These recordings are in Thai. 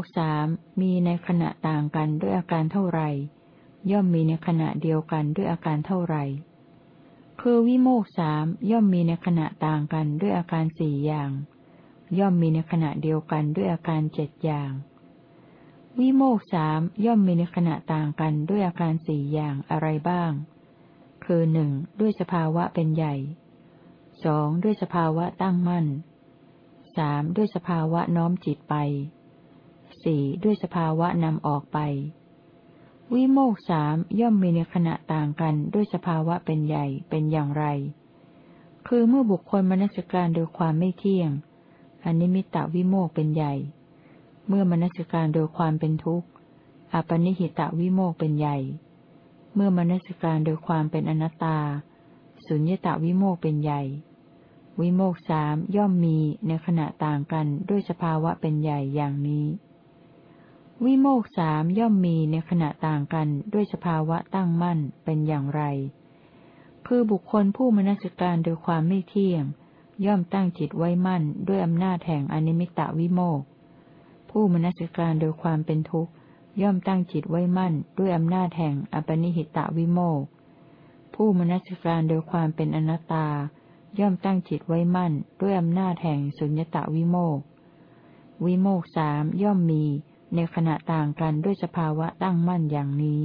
กสามมีในขณะต่างกันด้วยอาการเท่าไร ย่อมมีในขณะเดียวกันด้วยอาการเท่าไร คือวิโมกสามย่อมมีในขณะต่างกันด้วยอาการสี่อย่าง ย่อมมีในขณะเดียวกันด้วยอาการเจ็ดอย่าง วิโมกสามย่อมมีในขณะต่างกันด้วยอาการสี่อย่างอะไรบ้าง คือหนึ่งด้วยสภาวะเป็นใหญ่สองด้วยสภาวะตั้งมั่นสามด้วยสภาวะน้อมจิตไป สี่ด้วยสภาวะนำออกไป วิโมกสามย่อมมีในขณะต่างกันด้วยสภาวะเป็นใหญ่เป็นอย่างไร คือเมื่อบุคคลมนสิการโดยความไม่เที่ยงอนนิมิตตวิโมกเป็นใหญ่ เมื่อมนสิการโดยความเป็นทุกข์อปนิหิตวิโมกเป็นใหญ่ เมื่อมนสิการโดยความเป็นอนัตตา สุญญตวิโมกเป็นใหญ่ วิโมกสามย่อมมีในขณะต่างกันด้วยสภาวะเป็นใหญ่อย่างนี้ วิโมกสามย่อมมีในขณะต่างกันด้วยสภาวะตั้งมั่นเป็นอย่างไร คือบุคคลผู้มนสิการโดยความไม่เที่ยง ย่อมตั้งจิตไว้มั่นด้วยอำนาจแห่งอนิมิตตวิโมก ผู้มนสิการโดยความเป็นทุกข์ ย่อมตั้งจิตไว้มั่นด้วยอำนาจแห่งอปนิหิตวิโมก ผู้มนสิการโดยความเป็นอนัตตา ย่อมตั้งจิตไว้มั่นด้วยอำนาจแห่งสุญญตาวิโมก วิโมกสามย่อมมี ในขณะต่างกันด้วยสภาวะตั้งมั่นอย่างนี้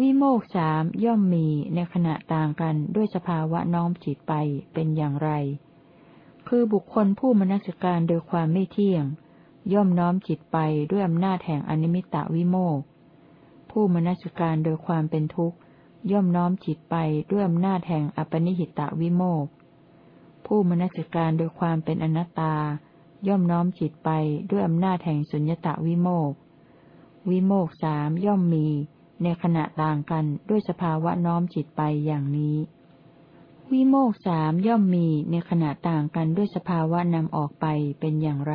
วิโมกสามย่อมมีในขณะต่างกันด้วยสภาวะน้อมจิตไปเป็นอย่างไร คือบุคคลผู้มนสิการโดยความไม่เที่ยง ย่อมน้อมจิตไปด้วยอำนาจแห่งอนิมิตตวิโมก ผู้มนสิการโดยความเป็นทุกข์ ย่อมน้อมจิตไปด้วยอำนาจแห่งอปนิหิตะวิโมก ผู้มนัสการโดยความเป็นอนัตตา ย่อมน้อมจิตไปด้วยอำนาจแห่งสุญญตาวิโมกวิโมกสามย่อมมี ในขณะต่างกันด้วยสภาวะน้อมจิตไปอย่างนี้ วิโมกสามย่อมมีในขณะต่างกันด้วยสภาวะนำออกไปเป็นอย่างไร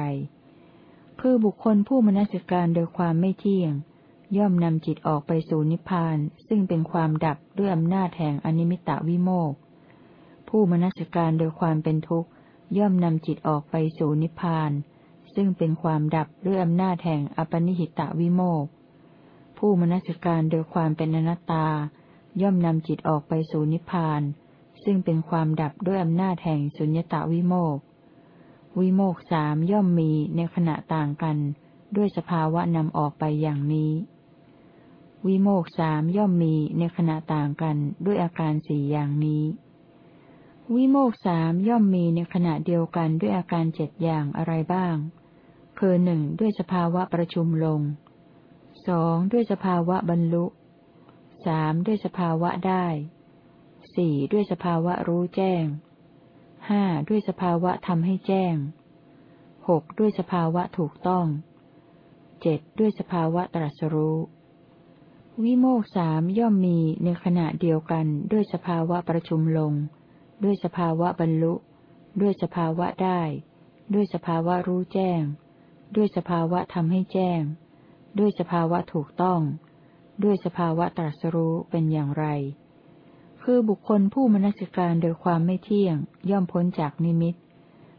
คือบุคคลผู้มนสิการโดยความไม่เที่ยง ย่อมนำจิตออกไปสู่นิพพาน ซึ่งเป็นความดับด้วยอำนาจแห่งอนิมิตาวิโมกผู้มนสิการโดยความเป็นทุกข์ ย่อมนำจิตออกไปสู่นิพพาน ซึ่งเป็นความดับด้วยอำนาจแห่งอปนิหิตาวิโมกผู้มนัสิการโดยความเป็นอนัตตา ย่อมนำจิตออกไปสู่นิพพาน ซึ่งเป็นความดับด้วยอำนาจแห่งสุญญตาวิโมกวิโมกสามย่อมมีในขณะต่างกัน ด้วยสภาวะนำออกไปอย่างนี้ วิโมกสามย่อมมีในขณะต่างกันด้วยอาการสี่อย่างนี้ วิโมกสามย่อมมีในขณะเดียวกันด้วยอาการเจ็ดอย่างอะไรบ้าง คือหนึ่งด้วยสภาวะประชุมลงสองด้วยสภาวะบรรลุสามด้วยสภาวะได้สี่ด้วยสภาวะรู้แจ้งห้าด้วยสภาวะทำให้แจ้งหกด้วยสภาวะถูกต้องเจ็ดด้วยสภาวะตรัสรู้ วิโมกสามย่อมมีในขณะเดียวกันด้วยสภาวะประชุมลง ด้วยสภาวะบรรลุ ด้วยสภาวะได้ ด้วยสภาวะรู้แจ้ง ด้วยสภาวะทำให้แจ้ง ด้วยสภาวะถูกต้อง ด้วยสภาวะตรัสรู้เป็นอย่างไร คือบุคคลผู้มนสิการโดยความไม่เที่ยง ย่อมพ้นจากนิมิต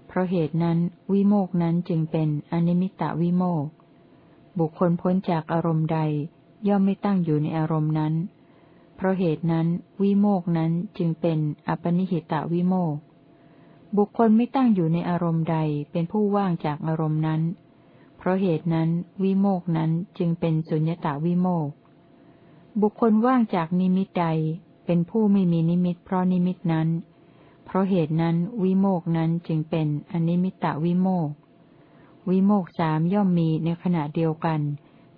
เพราะเหตุนั้นวิโมกนั้นจึงเป็นอนิมิตตวิโมก บุคคลพ้นจากอารมณ์ใด ย่อมไม่ตั้งอยู่ในอารมณ์นั้น เพราะเหตุนั้นวิโมกนั้นจึงเป็นอปนิหิตะวิโมกบุคคลไม่ตั้งอยู่ในอารมณ์ใดเป็นผู้ว่างจากอารมณ์นั้น เพราะเหตุนั้นวิโมกข์นั้นจึงเป็นสุญญตวิโมกข์ บุคคลว่างจากนิมิตใดเป็นผู้ไม่มีนิมิต เพราะนิมิตนั้น เพราะเหตุนั้นวิโมกข์นั้นจึงเป็นอนิมิตตวิโมกข์ วิโมกข์สามย่อมมีในขณะเดียวกัน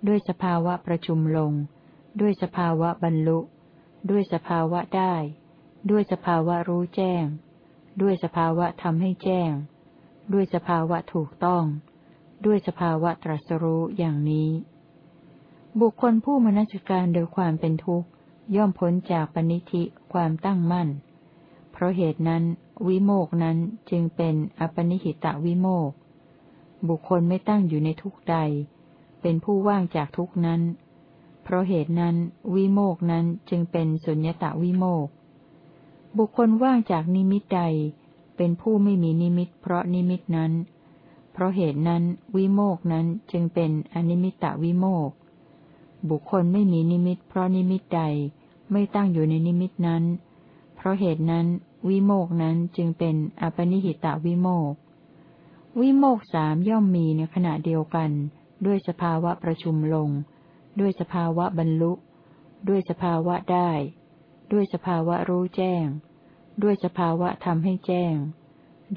ด้วยสภาวะประชุมลง ด้วยสภาวะบรรลุ ด้วยสภาวะได้ ด้วยสภาวะรู้แจ้ง ด้วยสภาวะทำให้แจ้ง ด้วยสภาวะถูกต้อง ด้วยสภาวะตรัสรู้อย่างนี้ บุคคลผู้มนสิการโดยความเป็นทุกข์ ย่อมพ้นจากปณิธิความตั้งมั่น เพราะเหตุนั้น วิโมกนั้นจึงเป็นอปนิหิตะวิโมกบุคคลไม่ตั้งอยู่ในทุกใด เป็นผู้ว่างจากทุกนั้น เพราะเหตุนั้น วิโมกข์นั้นจึงเป็นสุญญตวิโมกข์ บุคคลว่างจากนิมิตใด เป็นผู้ไม่มีนิมิต เพราะนิมิตนั้น เพราะเหตุนั้น วิโมกข์นั้นจึงเป็นอนิมิตตวิโมกข์ บุคคลไม่มีนิมิต เพราะนิมิตใด ไม่ตั้งอยู่ในนิมิตนั้น เพราะเหตุนั้น วิโมกข์นั้นจึงเป็นอัปปณิหิตวิโมกข์ วิโมกข์สามย่อมมีในขณะเดียวกันด้วยสภาวะประชุมลง ด้วยสภาวะบรรลุ ด้วยสภาวะได้ ด้วยสภาวะรู้แจ้ง ด้วยสภาวะทำให้แจ้ง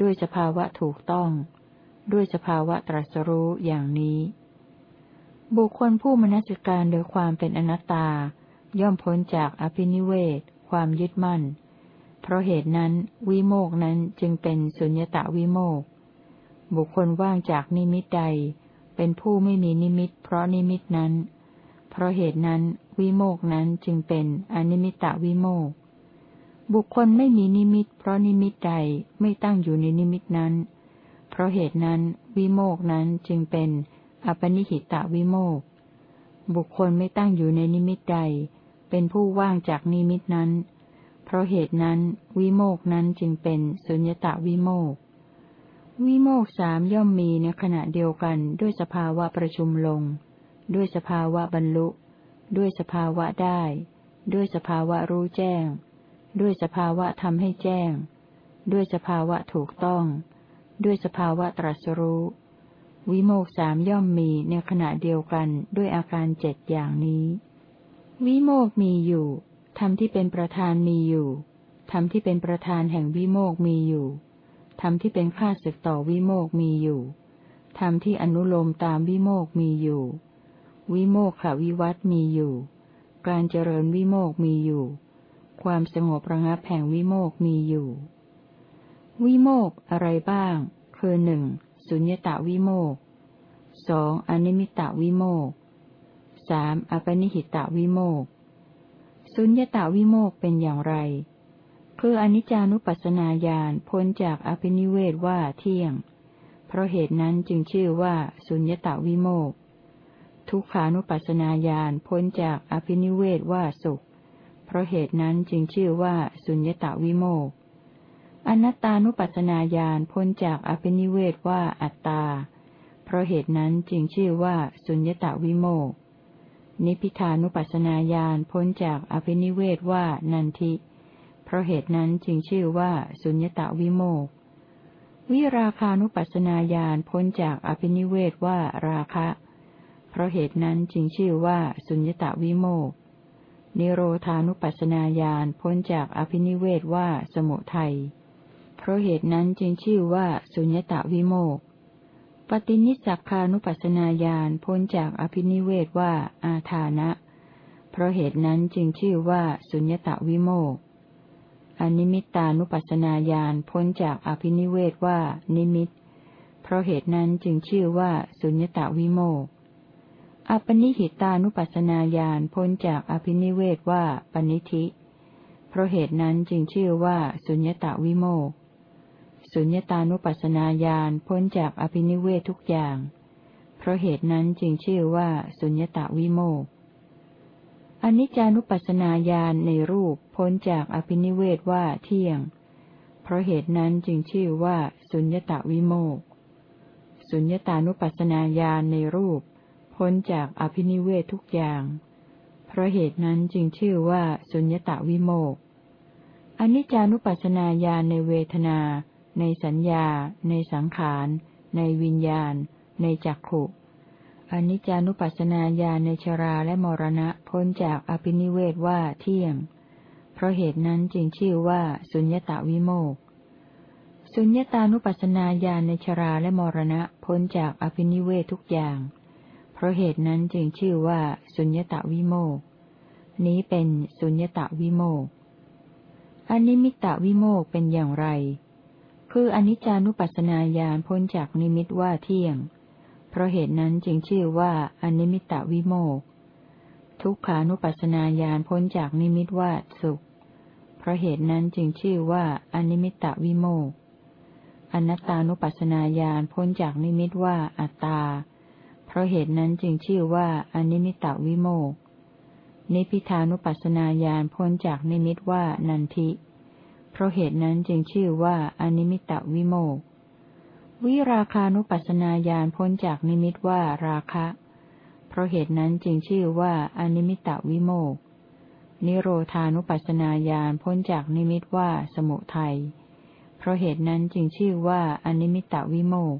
ด้วยสภาวะถูกต้อง ด้วยสภาวะตรัสรู้อย่างนี้ บุคคลผู้มนสิการโดยความเป็นอนัตตา ย่อมพ้นจากอภินิเวศความยึดมั่น เพราะเหตุนั้นวิโมกนั้นจึงเป็นสุญญตาวิโมก บุคคลว่างจากนิมิตใด เป็นผู้ไม่มีนิมิต เพราะนิมิตนั้น เพราะเหตุนั้นวิโมกข์นั้นจึงเป็นอนิมิตตวิโมกข์ บุคคลไม่มีนิมิต เพราะนิมิตใดไม่ตั้งอยู่ในนิมิตนั้น เพราะเหตุนั้นวิโมกข์นั้นจึงเป็นอัปปณิหิตวิโมกข์ บุคคลไม่ตั้งอยู่ในนิมิตใด เป็นผู้ว่างจากนิมิตนั้น เพราะเหตุนั้นวิโมกนั้นจึงเป็นสุญญตาวิโมก วิโมกสามย่อมมีในขณะเดียวกันด้วยสภาวะประชุมลง ด้วยสภาวะบรรลุ ด้วยสภาวะได้ ด้วยสภาวะรู้แจ้ง ด้วยสภาวะทำให้แจ้ง ด้วยสภาวะถูกต้อง ด้วยสภาวะตรัสรู้ วิโมกสามย่อมมีในขณะเดียวกันด้วยอาการเจ็ดอย่างนี้ วิโมกมีอยู่ธรรมที่เป็นประธานมีอยู่ธรรมที่เป็นประธานแห่งวิโมกมีอยู่ธรรมที่เป็นข้าศึกต่อวิโมกมีอยู่ธรรมที่อนุโลมตามวิโมกมีอยู่ วิโมกขวิวัตมีอยู่ การเจริญวิโมกมีอยู่ ความสงบระงับแห่งวิโมกมีอยู่ วิโมกอะไรบ้าง คือหนึ่งสุญญตาวิโมกสองอนิมิตาวิโมกสามอปนิหิตาวิโมกสุญญตาวิโมกเป็นอย่างไร คืออนิจจานุปัสสนาญาณพ้นจากอภินิเวศว่าเที่ยง เพราะเหตุนั้นจึงชื่อว่าสุญญตาวิโมก ทุกขานุปัสสนาญาณพ้นจากอภินิเวศว่าสุข เพราะเหตุนั้นจึงชื่อว่าสุญญตาวิโมกอนัตตานุปัสสนาญาณพ้นจากอภินิเวศว่าอัตตา เพราะเหตุนั้นจึงชื่อว่าสุญญตาวิโมกนิพิทานุปัสนาญาณพ้นจากอภินิเวศว่านันทิ เพราะเหตุนั้นจึงชื่อว่าสุญญตาวิโมกวิราคานุปัสนาญาณพ้นจากอภินิเวศว่าราคะ เพราะเหตุนั้นจึงชื่อว่าสุญญตาวิโมก นิโรธานุปัสนาญาณพ้นจากอภินิเวศว่าสมุทัย เพราะเหตุนั้นจึงชื่อว่าสุญญตาวิโมก ปฏินิสักคานุปัสนาญาณพ้นจากอภินิเวศว่าอาทานะ เพราะเหตุนั้นจึงชื่อว่าสุญญตาวิโมกอนิมิตานุปัสนาญาณพ้นจากอภินิเวศว่านิมิต เพราะเหตุนั้นจึงชื่อว่าสุญญตาวิโมก อปนิหิตานุปัสนาญาณพ้นจากอภินิเวศว่าปณิธิ เพราะเหตุนั้นจึงชื่อว่า สุญญตาวิโมกสุญญตานุปัสนาญาณพ้นจากอภินิเวศทุกอย่าง เพราะเหตุนั้นจึงชื่อว่า สุญญตาวิโมกอนิจจานุปัสนาญาณในรูปพ้นจากอภินิเวศว่าเที่ยง เพราะเหตุนั้นจึงชื่อว่า สุญญตาวิโมกสุญญตานุปัสนาญาณในรูป พ้นจากอภินิเวศทุกอย่าง เพราะเหตุนั้นจึงชื่อว่าสุญญตาวิโมกอนิจจานุปัสนาญาณในเวทนา ในสัญญา ในสังขาร ในวิญญาณ ในจักขุอนิจจานุปัสสนาญาณในชราและมรณะพ้นจากอภินิเวศว่าเที่ยง เพราะเหตุนั้นจึงชื่อว่าสุญญตาวิโมกสุญญตานุปัสสนาญาณในชราและมรณะพ้นจากอภินิเวศทุกอย่างเราะเหตุนั้นจึงชื่อว่า สุญญตวิโมกข์ นี้เป็นสุญญตวิโมกข์ อนิมิตตวิโมกข์เป็นอย่างไร คืออนิจจานุปัสสนาญาณพ้นจากนิมิตว่าเที่ยง เพราะเหตุนั้นจึงชื่อว่าอนิมิตตวิโมกข์ ทุกขานุปัสสนาญาณพ้นจากนิมิตว่าสุข เพราะเหตุนั้นจึงชื่อว่าอนิมิตตวิโมกข์อนัตตานุปัสสนาญาณพ้นจากนิมิตว่าอัตตา เพราะเหตุนั้นจึงชื่อว่าอนิมิตตวิโมกข์ นิพพิทานุปัสสนาญาณพ้นจากนิมิตว่านันทิ เพราะเหตุนั้นจึงชื่อว่าอนิมิตตวิโมกข์ วิราคานุปัสสนาญาณพ้นจากนิมิตว่าราคะ เพราะเหตุนั้นจึงชื่อว่าอนิมิตตวิโมกข์ นิโรธานุปัสสนาญาณพ้นจากนิมิตว่าสมุทัย เพราะเหตุนั้นจึงชื่อว่าอนิมิตตวิโมกข์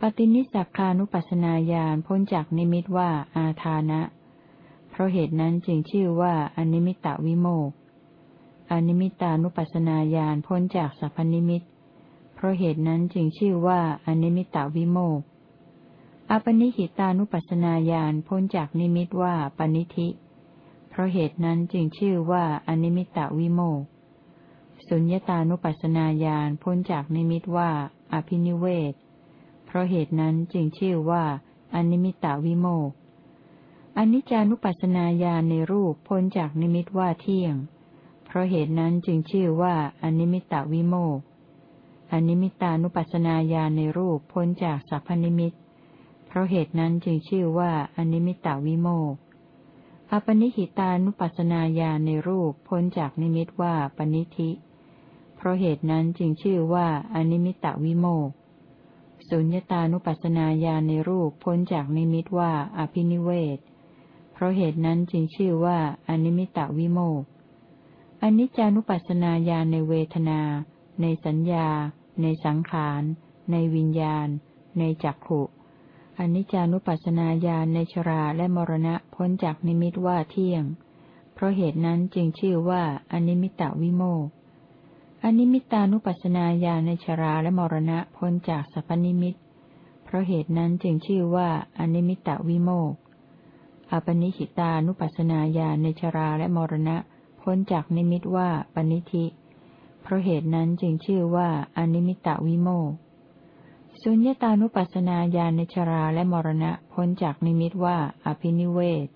ปฏินิสสัคคานุปัสสนาญาณพ้นจากนิมิตว่าอาทานะ เพราะเหตุนั้นจึงชื่อว่าอนิมิตตวิโมกข์ อนิมิตตานุปัสสนาญาณพ้นจากสัพพนิมิต เพราะเหตุนั้นจึงชื่อว่าอนิมิตตวิโมกข์ อัปปณิหิตานุปัสสนาญาณพ้นจากนิมิตว่าปณิธิ เพราะเหตุนั้นจึงชื่อว่าอนิมิตตวิโมกข์สุญญตานุปัสสนาญาณพ้นจากนิมิตว่า อภินิเวศ เพราะเหตุนั้นจึงชื่อว่าอนิมิตตวิโมกข์ อนิจจานุปัสสนาญาณในรูปพ้นจากนิมิตว่าเที่ยง เพราะเหตุนั้นจึงชื่อว่าอนิมิตตวิโมกข์ อนิมิตตานุปัสสนาญาณในรูปพ้นจากสัพพนิมิต เพราะเหตุนั้นจึงชื่อว่าอนิมิตตวิโมกข์อัปปณิหิตานุปัสสนาญาณในรูปพ้นจากนิมิตว่าปณิธิ เพราะเหตุนั้นจึงชื่อว่าอนิมิตตวิโมกข์ สุญญตานุปัสสนาญาณในรูปพ้นจากนิมิตว่าอภินิเวศ เพราะเหตุนั้นจึงชื่อว่าอนิมิตตวิโมกข์ อนิจจานุปัสสนาญาณในเวทนา ในสัญญา ในสังขาร ในวิญญาณ ในจักขุอนิจจานุปัสสนาญาณในชราและมรณะพ้นจากนิมิตว่าเที่ยง เพราะเหตุนั้นจึงชื่อว่าอนิมิตตวิโมกข์ อนิมิตตานุปัสสนาญาณในชราและมรณะพ้นจากสัพพนิมิต เพราะเหตุนั้นจึงชื่อว่าอนิมิตตวิโมกข์ อัปปณิหิตานุปัสสนาญาณในชราและมรณะพ้นจากนิมิตว่าปณิธิ เพราะเหตุนั้นจึงชื่อว่าอนิมิตตวิโมกข์ สุญญตานุปัสสนาญาณในชราและมรณะพ้นจากนิมิตว่าอภินิเวศ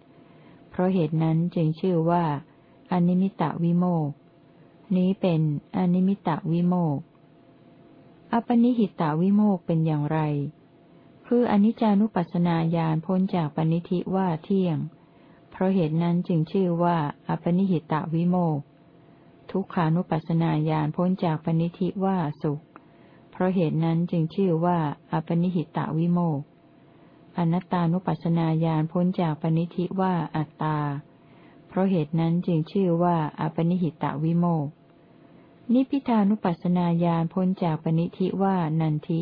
เพราะเหตุนั้นจึงชื่อว่าอนิมิตตวิโมกข์ นี้เป็นอนิมิตตวิโมกข์ อัปปณิหิตวิโมกข์เป็นอย่างไร คืออนิจจานุปัสสนาญาณพ้นจากปณิธิว่าเที่ยง เพราะเหตุนั้นจึงชื่อว่าอัปปณิหิตวิโมกข์ทุกขานุปัสสนาญาณพ้นจากปณิธิว่าสุข เพราะเหตุนั้นจึงชื่อว่าอปนิหิตาวิโมกอนัตตานุปัสสนาญาณพ้นจากปณิธิว่าอัตตา เพราะเหตุนั้นจึงชื่อว่าอปนิหิตาวิโมก นิพิทานุปัสสนาญาณพ้นจากปณิธิว่านันทิ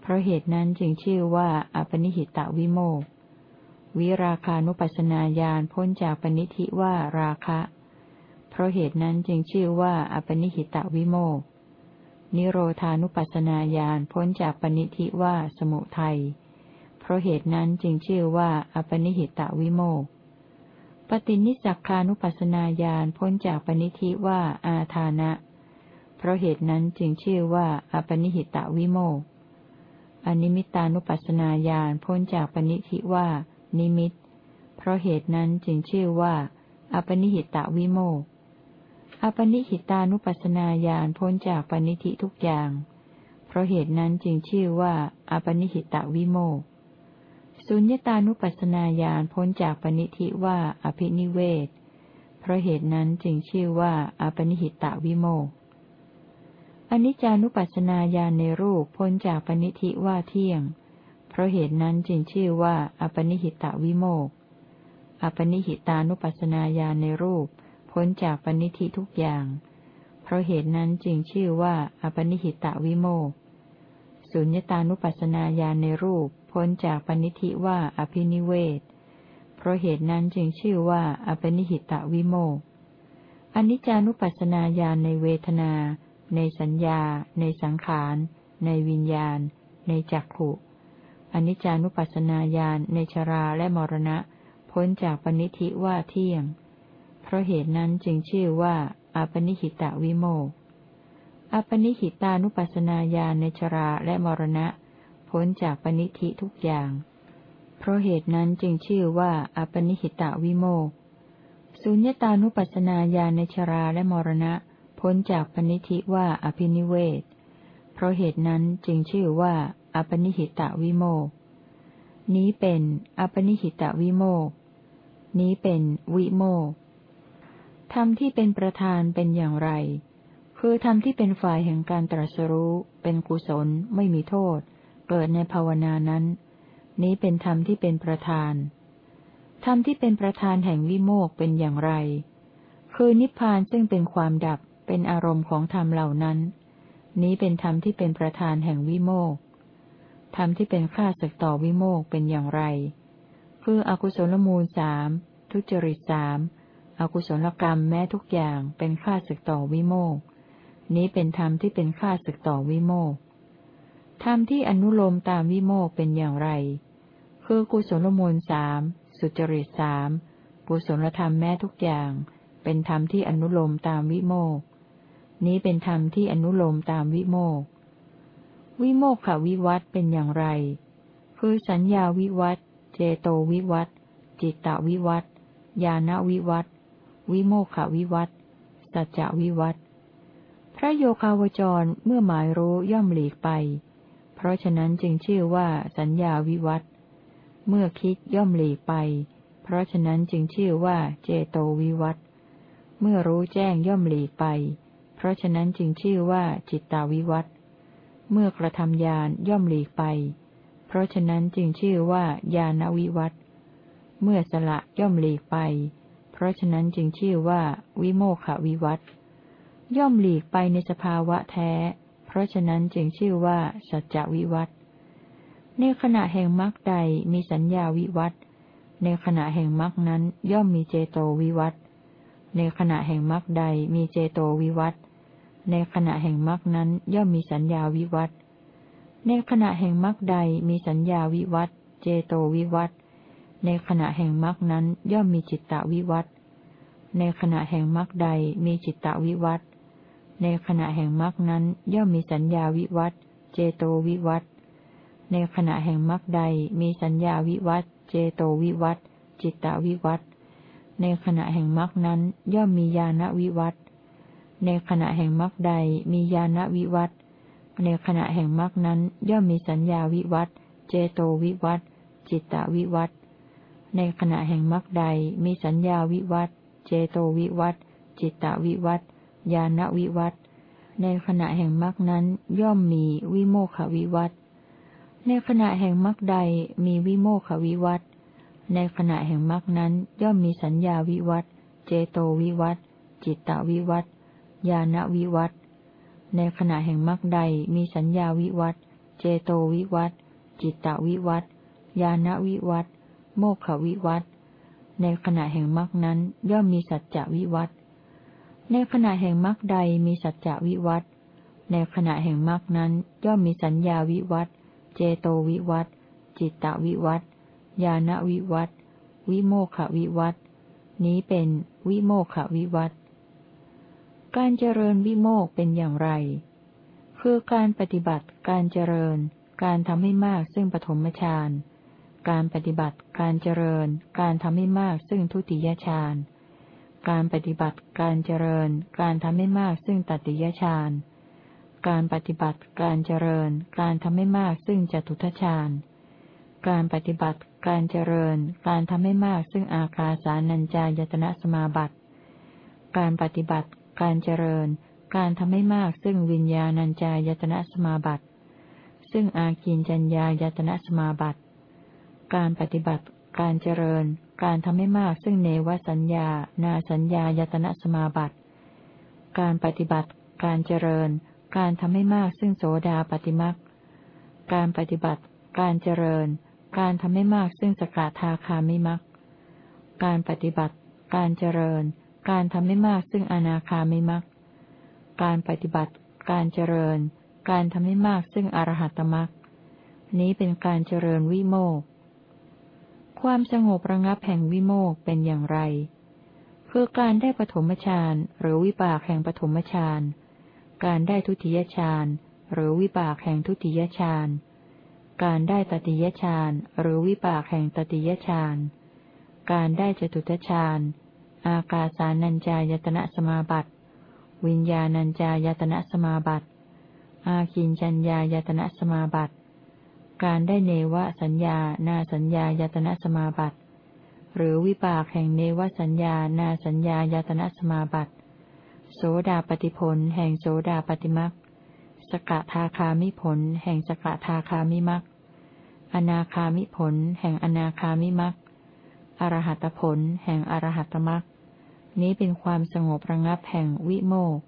เพราะเหตุนั้นจึงชื่อว่าอปนิหิตาวิโมก วิราคานุปัสสนาญาณพ้นจากปณิธิว่าราคะ เพราะเหตุนั้นจึงชื่อว่าอปนิหิตะวิโมก นิโรธานุปัสนาญาณพ้นจากปณิทิว่าสมุทัย เพราะเหตุนั้นจึงชื่อว่าอปนิหิตะวิโมกปฏินิสักคานุปัสนาญาณพ้นจากปณิทิว่าอาทานะเพราะเหตุนั้นจึงชื่อว่าอปนิหิตะวิโมกอนิมิตานุปัสนาญาณพ้นจากปณิทิว่า นิมิต เพราะเหตุนั้นจึงชื่อว่า อปนิหิตะวิโมกอปนิหิตานุปัสนาญาณพ้นจากปณิธิทุกอย่าง เพราะเหตุนั้นจึงชื่อว่า อปนิหิตาวิโมกสุญญตานุปัสนาญาณพ้นจากปณิธิว่า อภินิเวศ เพราะเหตุนั้นจึงชื่อว่า อปนิหิตาวิโมก อนิจจานุปัสสนาญาณในรูปพ้นจากปณิธิว่าเที่ยง เพราะเหตุนั้นจึงชื่อว่าอปนิหิตาวิโมกอปนิหิตานุปัสสนาญาณในรูป พ้นจากปณิธิทุกอย่าง เพราะเหตุนั้นจึงชื่อว่าอปนิหิตะวิโมกสุญญตานุปัสสนาญาณในรูป พ้นจากปณิธิว่าอภินิเวศ เพราะเหตุนั้นจึงชื่อว่าอปนิหิตะวิโมกอนิจจานุปัสสนาญาณในเวทนา ในสัญญา ในสังขาร ในวิญญาณ ในจักขุอนิจจานุปัสสนาญาณในชราและมรณะ พ้นจากปณิธิว่าเที่ยง เพราะเหตุนั้นจึงชื่อว่าอปนิหิตาวิโมกอปนิหิตานุปัสสนาญาณในชราและมรณะ พ้นจากปณิธิทุกอย่าง เพราะเหตุนั้นจึงชื่อว่าอปนิหิตาวิโมกสุญญตานุปัสนาญาณในชราและมรณะ พ้นจากปณิธิว่าอภินิเวศ เพราะเหตุนั้นจึงชื่อว่าอปนิหิตาวิโมก นี้เป็นอปนิหิตาวิโมก นี้เป็นวิโมกธรรมที่เป็นประธานเป็นอย่างไรคคือธรรมที่เป็นฝ่ายแห่งการตรัสรู้ เป็นกุศล ไม่มีโทษ เกิดในภาวนานั้น นี้เป็นธรรมที่เป็นประธาน ธรรมที่เป็นประธานแห่งวิโมกเป็นอย่างไร คือนิพพานซึ่งเป็นความดับ เป็นอารมณ์ของธรรมเหล่านั้น นี้เป็นธรรมที่เป็นประธานแห่งวิโมกธรรมที่เป็นข้าศึกต่อวิโมกเป็นอย่างไร คืออกุศลมูลสามทุจริตสามอกุศลกรรมแม้ทุกอย่างเป็นข้าศึกต่อวิโมกนี้เป็นธรรมที่เป็นข้าศึกต่อวิโมกธรรมที่อนุโลมตามวิโมกเป็นอย่างไร คือกุศลมูลสามสุจริตสามกุศลธรรมแม้ทุกอย่าง เป็นธรรมที่อนุโลมตามวิโมก นี้เป็นธรรมที่อนุโลมตามวิโมก วิโมกขวิวัตเป็นอย่างไร คือสัญญาวิวัตเจโตวิวัตจิตตวิวัตญาณวิวัตวิโมกขวิวัตสัจจวิวัตพระโยคาวจรเมื่อหมายรู้ย่อมหลีกไป เพราะฉะนั้นจึงชื่อว่าสัญญาวิวัตเมื่อคิดย่อมหลีกไป เพราะฉะนั้นจึงชื่อว่าเจโตวิวัตเมื่อรู้แจ้งย่อมหลีกไป เพราะฉะนั้นจึงชื่อว่าจิตตาวิวัตเมื่อกระทำญาณย่อมหลีกไป เพราะฉะนั้นจึงชื่อว่าญาณวิวัตเมื่อสละย่อมหลีกไป เพราะฉะนั้นจึงชื่อว่าวิโมขวิวัตย่อมหลีกไปในสภาวะแท้ เพราะฉะนั้นจึงชื่อว่าสัจจวิวัตในขณะแห่งมรรคใดมีสัญญาวิวัตในขณะแห่งมรรคนั้นย่อมมีเจโตวิวัตในขณะแห่งมรรคใดมีเจโตวิวัต ในขณะแห่งมรรคนั้นย่อมมีสัญญาวิวัตในขณะแห่งมรรคใดมีสัญญาวิวัตเจโตวิวัตในขณะแห่งมรรคนั้นย่อมมีจิตตวิวัตในขณะแห่งมรรคใดมีจิตตวิวัตในขณะแห่งมรรคนั้นย่อมมีสัญญาวิวัตเจโตวิวัตในขณะแห่งมรรคใดมีสัญญาวิวัตเจโตวิวัตจิตตวิวัตในขณะแห่งมรรคนั้นย่อมมีญาณวิวัต ในขณะแห่งมรรคใดมีญาณวิวัตในขณะแห่งมรรคนั้นย่อมมีสัญญาวิวัตเจโตวิวัตจิตตวิวัตในขณะแห่งมรรคใดมีสัญญาวิวัตเจโตวิวัตจิตตวิวัตญาณวิวัตในขณะแห่งมรรคนั้นย่อมมีวิโมขวิวัตในขณะแห่งมรรคใดมีวิโมขวิวัตในขณะแห่งมรรคนั้นย่อมมีสัญญาวิวัตเจโตวิวัตจิตตวิวัต ญาณวิวัตในขณะแห่งมรรคใดมีสัญญาวิวัตเจโตวิวัตจิตตวิวัตญาณวิวัตวิโมขวิวัตในขณะแห่งมรรคนั้นย่อมมีสัจจวิวัตในขณะแห่งมรรคใดมีสัจจวิวัตในขณะแห่งมรรคนั้นย่อมมีสัญญาวิวัตเจโตวิวัตจิตตวิวัตญาณวิวัตวิโมขวิวัตนี้เป็นวิโมขวิวัต การเจริญวิโมกเป็นอย่างไร คือการปฏิบัติ การเจริญ การทำให้มากซึ่งปฐมฌาน การปฏิบัติ การเจริญ การทำให้มากซึ่งทุติยฌาน การปฏิบัติ การเจริญ การทำให้มากซึ่งตติยฌาน การปฏิบัติ การเจริญ การทำให้มากซึ่งจตุทฌาน การปฏิบัติ การเจริญ การทำให้มากซึ่งอากาสานัญจายตนะสมาบัติการปฏิบัติ การเจริญ การทำให้มากซึ่งวิญญาณัญจายตนะสมาบัติ ซึ่งอากินจัญญายตนะสมาบัติ การปฏิบัติ การเจริญ การทำให้มากซึ่งเนวสัญญา นาสัญญายตนะสมาบัติ การปฏิบัติ การเจริญ การทำให้มากซึ่งโสดาปฏิมักการปฏิบัติ การเจริญ การทำให้มากซึ่งสกทาคามิมักการปฏิบัติ การเจริญ การทำให้มากซึ่งอนาคาไม่มักการปฏิบัติ การเจริญ การทำให้มากซึ่งอรหัตมักนี้เป็นการเจริญวิโมก ความสงบระงับแห่งวิโมกเป็นอย่างไร คือการได้ปฐมฌานหรือวิบากแห่งปฐมฌาน การได้ทุติยฌานหรือวิบากแห่งทุติยฌาน การได้ตติยฌานหรือวิบากแห่งตติยฌาน การได้จตุตฌาน อากาสานัญจายตนะสมาบัติ วิญญาณัญจายตนะสมาบัติ อาคินจัญญายตนะสมาบัติ การได้เนวสัญญา นาสัญญายตนะสมาบัติ หรือวิปากแห่งเนวสัญญา นาสัญญายตนะสมาบัติ โสดาปฏิผลแห่งโสดาปฏิมักสกทาคามิผล แห่งสกทาคามิมักอนาคามิผล แห่งอนาคามิมักอรหัตผล แห่งอรหัตมัก นี้เป็นความสงบระงับแห่งวิโมก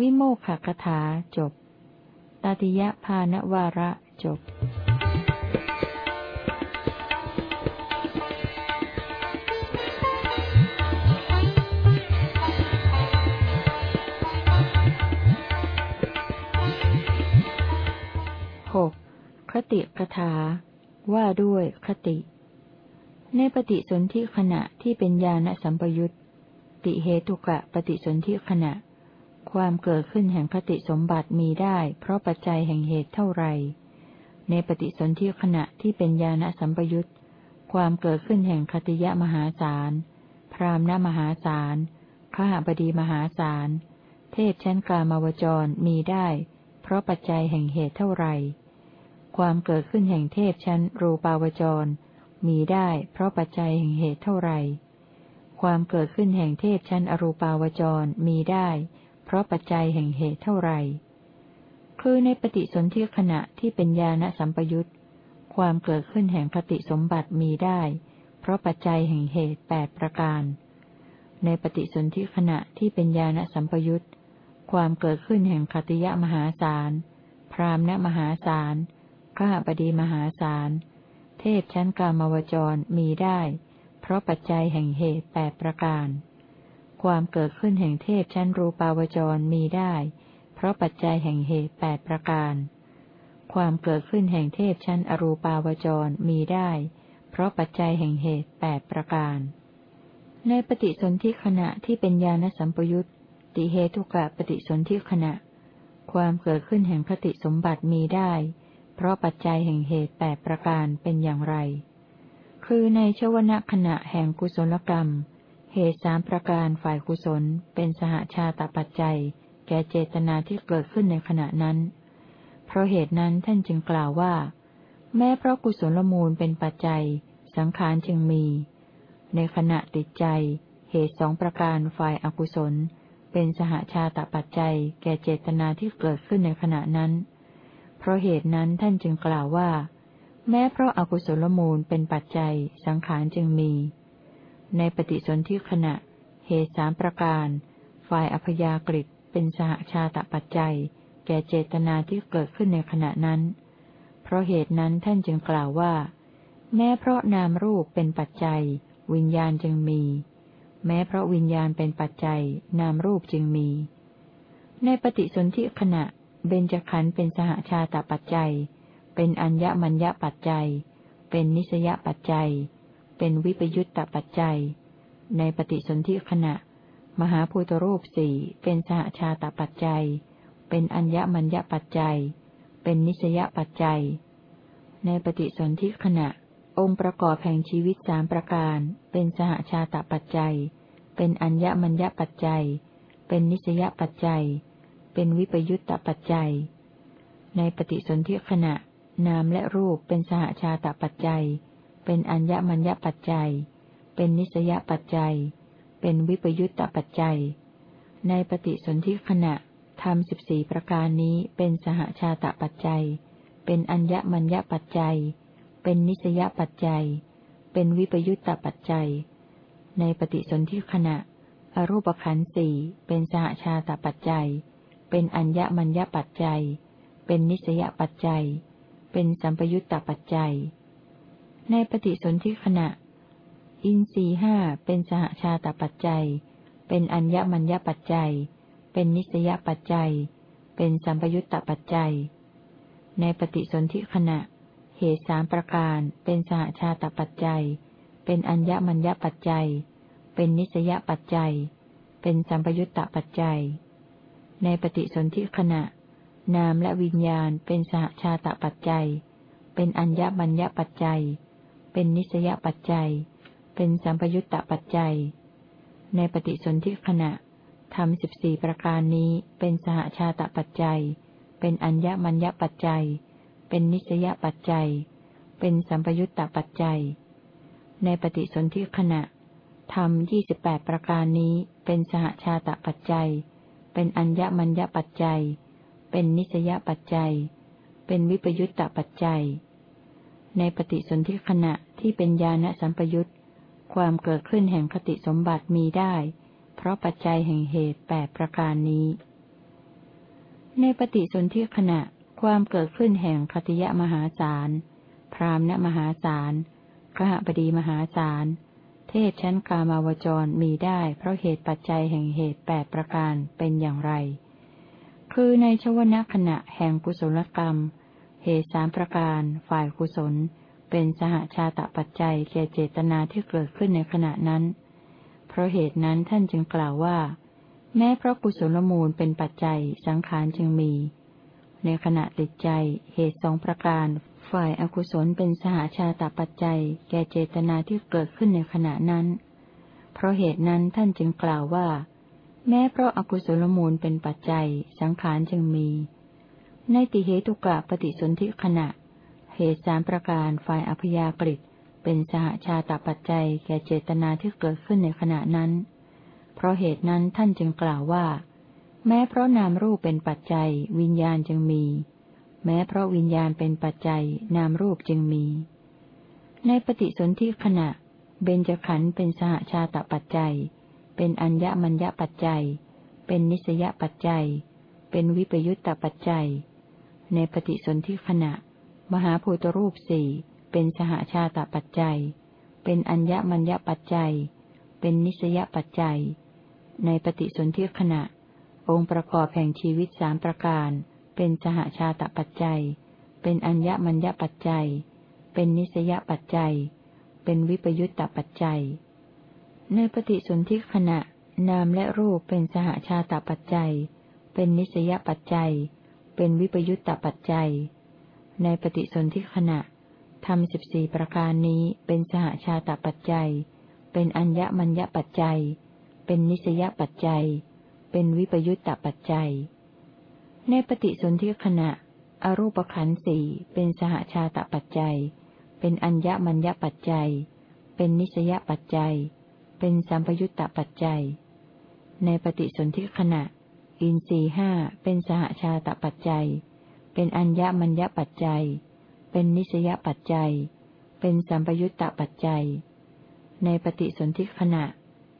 วิโมกขกถาจบ ตติยภานวาระจบหกคติคถาว่าด้วยคติ ในปฏิสนธิขณะที่เป็นญาณสัมปยุตติเหตุกะปฏิสนธิขณะ ความเกิดขึ้นแห่งคติสมบัติมีได้ เพราะปัจจัยแห่งเหตุเท่าไร ในปฏิสนธิขณะที่เป็นญาณสัมปยุตความเกิดขึ้นแห่งคติยะมหาศาล พรามณมหาศาลข้าบดีมหาศาล เทพชั้นกามาวจรมีได้ เพราะปัจจัยแห่งเหตุเท่าไร ความเกิดขึ้นแห่งเทพชั้นรูปาวจร มีได้ เพราะปัจจัยแห่งเหตุเท่าไร ความเกิดขึ้นแห่งเทพชั้นอรูปาวจรมีได้ เพราะปัจจัยแห่งเหตุเท่าไร คือในปฏิสนธิขณะที่เป็นญาณสัมปยุตความเกิดขึ้นแห่งคติสมบัติมีได้ เพราะปัจจัยแห่งเหตุแปดประการ ในปฏิสนธิขณะที่เป็นญาณสัมปยุตความเกิดขึ้นแห่งคติยะมหาศาล พรามณมหาศาลข้าบดีมหาศาล เทพชั้นกามวจรมีได้ เพราะปัจจัยแห่งเหตุแปดประการ ความเกิดขึ้นแห่งเทพชั้นรูปาวจรมีได้ เพราะปัจจัยแห่งเหตุแปดประการ ความเกิดขึ้นแห่งเทพชั้นอรูปาวจรมีได้ เพราะปัจจัยแห่งเหตุแปดประการ ในปฏิสนธิขณะที่เป็นญาณสัมปยุตติเหตุกะปฏิสนธิขณะ ความเกิดขึ้นแห่งคติสมบัติมีได้ เพราะปัจจัยแห่งเหตุแปดประการเป็นอย่างไร คือในชวนะขณะแห่งกุศลกรรม เหตุสามประการฝ่ายกุศล เป็นสหชาตปัจจัย แก่เจตนาที่เกิดขึ้นในขณะนั้น เพราะเหตุนั้นท่านจึงกล่าวว่า แม้เพราะกุศลมูลเป็นปัจจัย สังขารจึงมี ในขณะติดใจ เหตุสองประการฝ่ายอกุศล เป็นสหชาตปัจจัย แก่เจตนาที่เกิดขึ้นในขณะนั้น เพราะเหตุนั้นท่านจึงกล่าวว่า แม้เพราะอากุศลมูลเป็นปัจจัยสังขารจึงมี ในปฏิสนธิขณะ เหตุสามประการ ฝ่ายอพยากฤิเป็นสหชาตปัจจัย แก่เจตนาที่เกิดขึ้นในขณะนั้น เพราะเหตุนั้นท่านจึงกล่าวว่า แม้เพราะนามรูปเป็นปัจจัย วิญญาณจึงมี แม้เพราะวิญญาณเป็นปัจจัย นามรูปจึงมี ในปฏิสนธิขณะ เบญจขันธ์เป็นสหชาตปัจจัย เป็นอัญญมัญญปัจจัย เป็นนิสยปัจจัย เป็นวิปยุตตปัจจัย ในปฏิสนธิขณะ มหาภูตรูปสี่เป็นสหชาตปัจจัย เป็นอัญญมัญญปัจจัย เป็นนิสยปัจจัย ในปฏิสนธิขณะ องค์ประกอบแห่งชีวิตสามประการ เป็นสหชาตปัจจัย เป็นอัญญมัญญปัจจัย เป็นนิสยปัจจัย เป็นวิปยุตตปัจจัย ในปฏิสนธิขณะ นามและรูปเป็นสหชาตปัจจัย เป็นอัญญมัญญปัจจัย เป็นนิสยปัจจัย เป็นวิปยุตตปัจจัย ในปฏิสนธิขณะทำสิบสี่ประการนี้เป็นสหชาตปัจจัย เป็นอัญญมัญญปัจจัย เป็นนิสยปัจจัย เป็นวิปยุตตปัจจัย ในปฏิสนธิขณะ อรูปขันธ์สี่เป็นสหชาตปัจจัย เป็นอัญญมัญญปัจจัย เป็นนิสยปัจจัย เป็นสัมปยุตตปัจจัย ในปฏิสนธิขณะ อินสีห้าเป็นสหชาตปัจจัย เป็นอัญญมัญญปัจจัย เป็นนิสยปัจจัย เป็นสัมปยุตตปัจจัย ในปฏิสนธิขณะ เหตุสามประการ เป็นสหชาตปัจจัย เป็นอัญญมัญญปัจจัย เป็นนิสยปัจจัย เป็นสัมปยุตตปัจจัย ในปฏิสนธิขณะ นามและวิญญาณเป็นสหชาตปัจจัย เป็นอัญญมัญญปัจจัย เป็นนิสยปัจจัย เป็นสัมปยุตตปัจจัย ในปฏิสนธิขณะทำสิบสี่ประการนี้เป็นสหชาตปัจจัย เป็นอัญญมัญญปัจจัย เป็นนิสยปัจจัย เป็นสัมปยุตตปัจจัย ในปฏิสนธิขณะทำยี่สิบแปดประการนี้เป็นสหชาตปัจจัย เป็นอัญญมัญญปัจจัย เป็นนิสยปัจจัย เป็นวิปยุตตปัจจัย ในปฏิสนธิขณะที่เป็นญาณสัมปยุตความเกิดขึ้นแห่งคติสมบัติมีได้ เพราะปัจจัยแห่งเหตุแปดประการนี้ ในปฏิสนธิขณะความเกิดขึ้นแห่งคติยมหาศาล พรามณมหาศาลขหบดีมหาศาล เทศชั้นกามาวจรมีได้เพราะเหตุปัจจัยแห่งเหตุแปดประการเป็นอย่างไร คือในชวนะขณะแห่งกุศลกรรม เหตุสามประการฝ่ายกุศล เป็นสหชาตปัจจัยแก่เจตนาที่เกิดขึ้นในขณะนั้น เพราะเหตุนั้นท่านจึงกล่าวว่า แม้เพราะกุศลมูลเป็นปัจจัยสังขารจึงมี ในขณะติดใจเหตุสองประการ ฝ่ายอกุศลเป็นสหาชาตปัจจัย แก่เจตนาที่เกิดขึ้นในขณะนั้น เพราะเหตุนั้นท่านจึงกล่าวว่า แม้เพราะอากุศลมูลเป็นปัจจัย สังขารจึงมี ในติเหตุกะปฏิสนธิขณะ เหตุสามประการฝ่ายอพยากฤิเป็นสหาชาตปัจจัย แก่เจตนาที่เกิดขึ้นในขณะนั้น เพราะเหตุนั้นท่านจึงกล่าวว่า แม้เพราะนามรูปเป็นปัจจัย วิญญาณจึงมี แม้เพราะวิญญาณเป็นปัจจัยนามรูปจึงมี ในปฏิสนธิขณะ เบญจขันธ์เป็นสหชาตปัจจัย เป็นอัญญมัญญปัจจัย เป็นนิสยปัจจัย เป็นวิปยุตตปัจจัย ในปฏิสนธิขณะ มหาภูตรูปสี่เป็นสหชาตปัจจัย เป็นอัญญมัญญปัจจัย เป็นนิสยปัจจัย ในปฏิสนธิขณะ องค์ประกอบแห่งชีวิตสามประการ เป็นสหชาตปัจจัย เป็นอัญญมัญญปัจจัย เป็นนิสยปัจจัย เป็นวิปยุตตปัจจัย ในปฏิสนธิขณะ นามและรูปเป็นสหชาตปัจจัย เป็นนิสยปัจจัย เป็นวิปยุตตปัจจัย ในปฏิสนธิขณะทำสิบสี่ประการนี้เป็นสหชาตปัจจัย เป็นอัญญมัญญปัจจัย เป็นนิสยปัจจัย เป็นวิปยุตตปัจจัย ในปฏิสนธิขณะ อรูปขันธ์สี่เป็นสหชาตปัจจัย เป็นอัญญมัญญปัจจัย เป็นนิสยปัจจัย เป็นสัมปยุตตปัจจัย ในปฏิสนธิขณะ อินทรีห้าเป็นสหชาตปัจจัย เป็นอัญญมัญญปัจจัย เป็นนิสยปัจจัย เป็นสัมปยุตตปัจจัย ในปฏิสนธิขณะ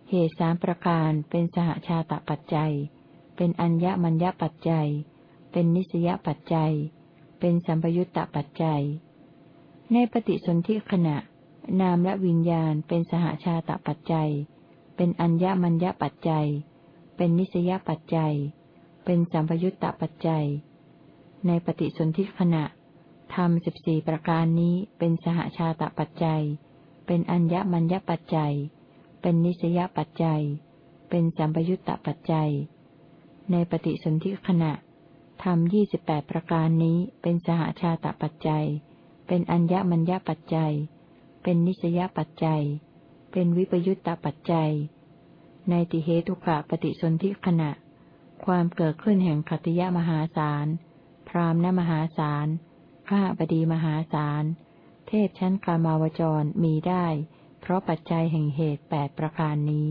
เหตุสามประการเป็นสหชาตปัจจัย เป็นอัญญมัญญปัจจัย เป็นนิสยปัจจัย เป็นสัมปยุตตปัจจัย ในปฏิสนธิขณะ นามและวิญญาณเป็นสหชาตปัจจัย เป็นอัญญมัญญปัจจัย เป็นนิสยปัจจัย เป็นสัมปยุตตปัจจัย ในปฏิสนธิขณะธรรมสิบสี่ประการนี้เป็นสหชาตปัจจัย เป็นอัญญมัญญปัจจัย เป็นนิสยปัจจัย เป็นสัมปยุตตปัจจัย ในปฏิสนธิขณะ ทำยี่สิบแปดประการนี้เป็นสหชาตปัจจัย เป็นอัญญมัญญปัจจัย เป็นนิสยปัจจัย เป็นวิปยุตตปัจจัย ในติเหตุกะปฏิสนธิขณะ ความเกิดขึ้นแห่งขติยมหาศาล พรามณมหาศาล ข้าบดีมหาศาล เทพชั้นกามาวจรมีได้ เพราะปัจจัยแห่งเหตุแปดประการนี้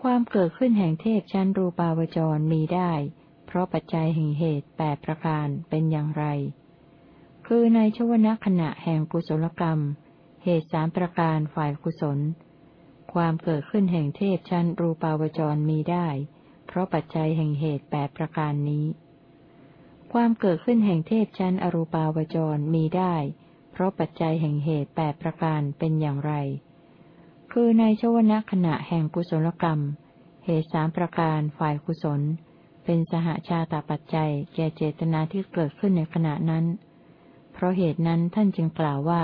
ความเกิดขึ้นแห่งเทพชั้นรูปาวจรมีได้เพราะปัจจัยแห่งเหตุแปดประการเป็นอย่างไร คือในชวนะขณะแห่งกุศลกรรม เหตุสามประการฝ่ายกุศล ความเกิดขึ้นแห่งเทพชั้นรูปาวจรมีได้ เพราะปัจจัยแห่งเหตุแปดประการนี้ ความเกิดขึ้นแห่งเทพชั้นอรูปาวจรมีได้ เพราะปัจจัยแห่งเหตุแปดประการเป็นอย่างไร คือในชวนะขณะแห่งกุศลกรรม เหตุสามประการฝ่ายกุศล เป็นสหชาตาปัจจัยแก่เจตนาที่เกิดขึ้นในขณะนั้น เพราะเหตุนั้นท่านจึงกล่าวว่า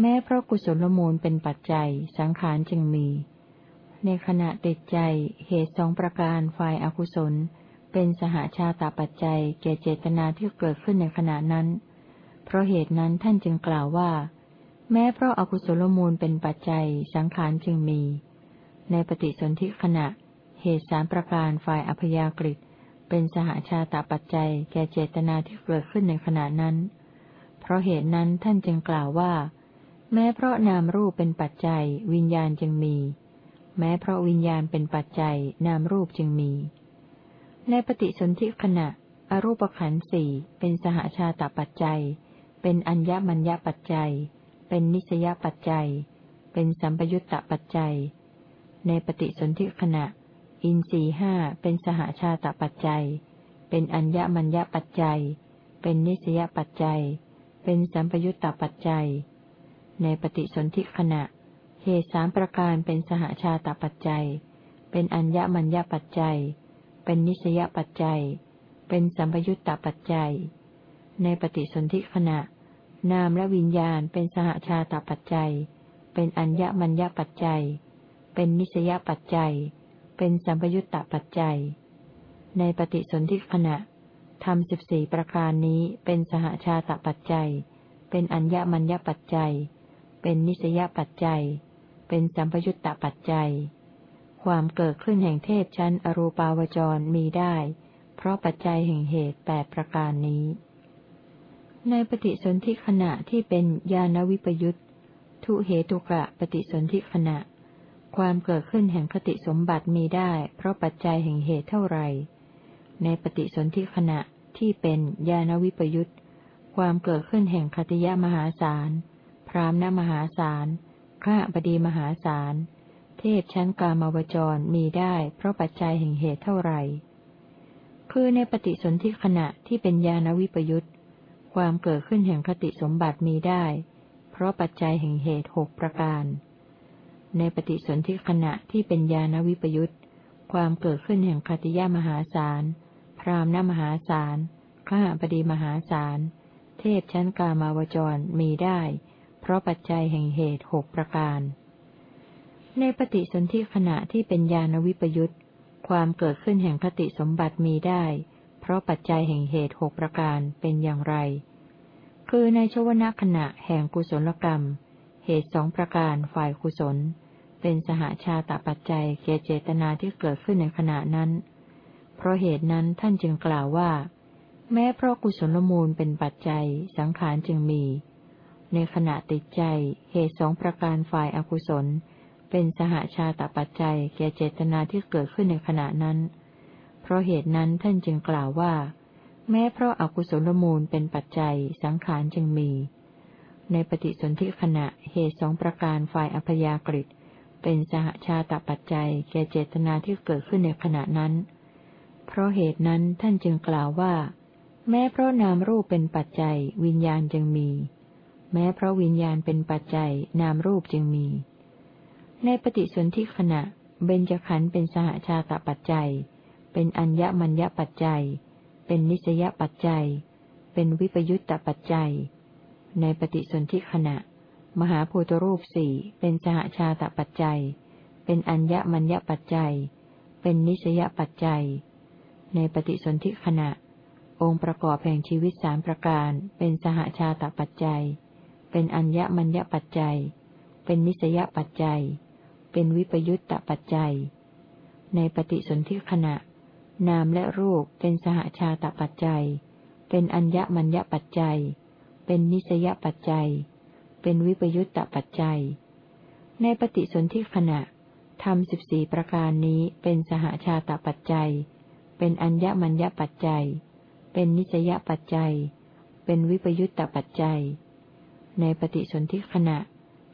แม้เพราะกุศลมูลเป็นปัจจัยสังขารจึงมี ในขณะติดใจเหตุสองประการฝ่ายอกุศล เป็นสหชาตาปัจจัยแก่เจตนาที่เกิดขึ้นในขณะนั้น เพราะเหตุนั้นท่านจึงกล่าวว่า แม้เพราะอากุศลมูลเป็นปัจจัยสังขารจึงมี ในปฏิสนธิขณะเหตุสามประการฝ่ายอพยากฤิ เป็นสหาชาตปัจจัยแก่เจตนาที่เกิดขึ้นในขณะนั้น เพราะเหตุนั้นท่านจึงกล่าวว่า แม้เพราะนามรูปเป็นปัจจัย วิญญาณจึงมี แม้เพราะวิญญาณเป็นปัจจัย นามรูปจึงมี ในปฏิสนธิขณะ อรูปขันธ์สี่เป็นสหชาตปัจจัย เป็นอัญญมัญญปัจจัย เป็นนิสยปัจจัย เป็นสัมปยุตตปัจจัย ในปฏิสนธิขณะ อินสี่ห้าเป็นสหชาตปัจจัย เป็นอัญญมัญญปัจจัย เป็นนิสยปัจจัย เป็นสัมปยุตตปัจจัย ในปฏิสนธิขณะ เหตุสามประการเป็นสหชาตปัจจัย เป็นอัญญมัญญปัจจัย เป็นนิสยปัจจัย เป็นสัมปยุตตปัจจัย ในปฏิสนธิขณะ นามและวิญญาณเป็นสหชาตปัจจัย เป็นอัญญมัญญปัจจัย เป็นนิสยปัจจัย เป็นสัมปยุตตปัจจัย ในปฏิสนธิขณะทำสิบสี่ประการนี้เป็นสหชาตปัจจัย เป็นอัญญมัญญปัจจัย เป็นนิสยปัจจัย เป็นสัมปยุตตปัจจัย ความเกิดขึ้นแห่งเทพชั้นอรูปาวจรมีได้ เพราะปัจจัยแห่งเหตุแปดประการนี้ ในปฏิสนธิขณะที่เป็นญาณวิปยุตทุเหตุกะปฏิสนธิขณะ ความเกิดขึ้นแห่งคติสมบัติมีได้ เพราะปัจจัยแห่งเหตุเท่าไร ในปฏิสนธิขณะที่เป็นญาณวิปยุตความเกิดขึ้นแห่งคติยมหาศาล พรามณมหาศาล ข้าบดีมหาศาล เทพชั้นกามาวจรมีได้ เพราะปัจจัยแห่งเหตุเท่าไร คือในปฏิสนธิขณะที่เป็นญาณวิปยุตความเกิดขึ้นแห่งคติสมบัติมีได้ เพราะปัจจัยแห่งเหตุหกประการ ในปฏิสนธิขณะที่เป็นญาณวิปยุตความเกิดขึ้นแห่งคติยมหาศาล พรามณมหาศาลข้าบดีมหาศาล เทพชั้นกามาวจรมีได้ เพราะปัจจัยแห่งเหตุหกประการ ในปฏิสนธิขณะที่เป็นญาณวิปยุตความเกิดขึ้นแห่งคติสมบัติมีได้ เพราะปัจจัยแห่งเหตุหกประการเป็นอย่างไร คือในชวนาขณะแห่งกุศลกรรม เหตุสองประการฝ่ายกุศล เป็นสหาชาตปัจจัยเกเจตนาที่เกิดขึ้นในขณะนั้น เพราะเหตุนั้นท่านจึงกล่าวว่า แม้เพราะกุศลมูลเป็นปัจจัยสังขารจึงมี ในขณะติดใจเหตุสองประการฝ่ายอากุศล เป็นสหาชาตปัจจัยแก่เจตนาที่เกิดขึ้นในขณะนั้น เพราะเหตุนั้นท่านจึงกล่าวว่า แม้เพราะอากุศลมูลเป็นปัจจัยสังขารจึงมี ในปฏิสนธิขณะเหตุสองประการฝ่ายอัพยากฤิต เป็นสหชาตปัจจัยแก่เจตนาที่เกิดขึ้นในขณะนั้น เพราะเหตุนั้นท่านจึงกล่าวว่า แม้เพราะนามรูปเป็นปัจจัย วิญญาณจึงมี แม้เพราะวิญญาณเป็นปัจจัย นามรูปจึงมี ในปฏิสนธิขณะ เบญจขันธ์เป็นสหชาตปัจจัย เป็นอัญญมัญญปัจจัย เป็นนิสยปัจจัย เป็นวิปยุตตปัจจัย ในปฏิสนธิขณะ มหาภูตรูปสี่เป็นสหชาตปัจจัย เป็นอัญญมัญญปัจจัย เป็นนิสยปัจจัย ในปฏิสนธิขณะ องค์ประกอบแห่งชีวิตสามประการ เป็นสหชาตปัจจัย เป็นอัญญมัญญปัจจัย เป็นนิสยปัจจัย เป็นวิปยุตตปัจจัย ในปฏิสนธิขณะ นามและรูปเป็นสหชาตปัจจัย เป็นอัญญมัญญปัจจัย เป็นนิสยปัจจัย เป็นวิปยุตตปัจจัย ในปฏิสนธิขณะทำสิบสี่ประการนี้เป็นสหชาตปัจจัย เป็นอัญญมัญญปัจจัย เป็นนิสยปัจจัย เป็นวิปยุตตปัจจัย ในปฏิสนธิขณะ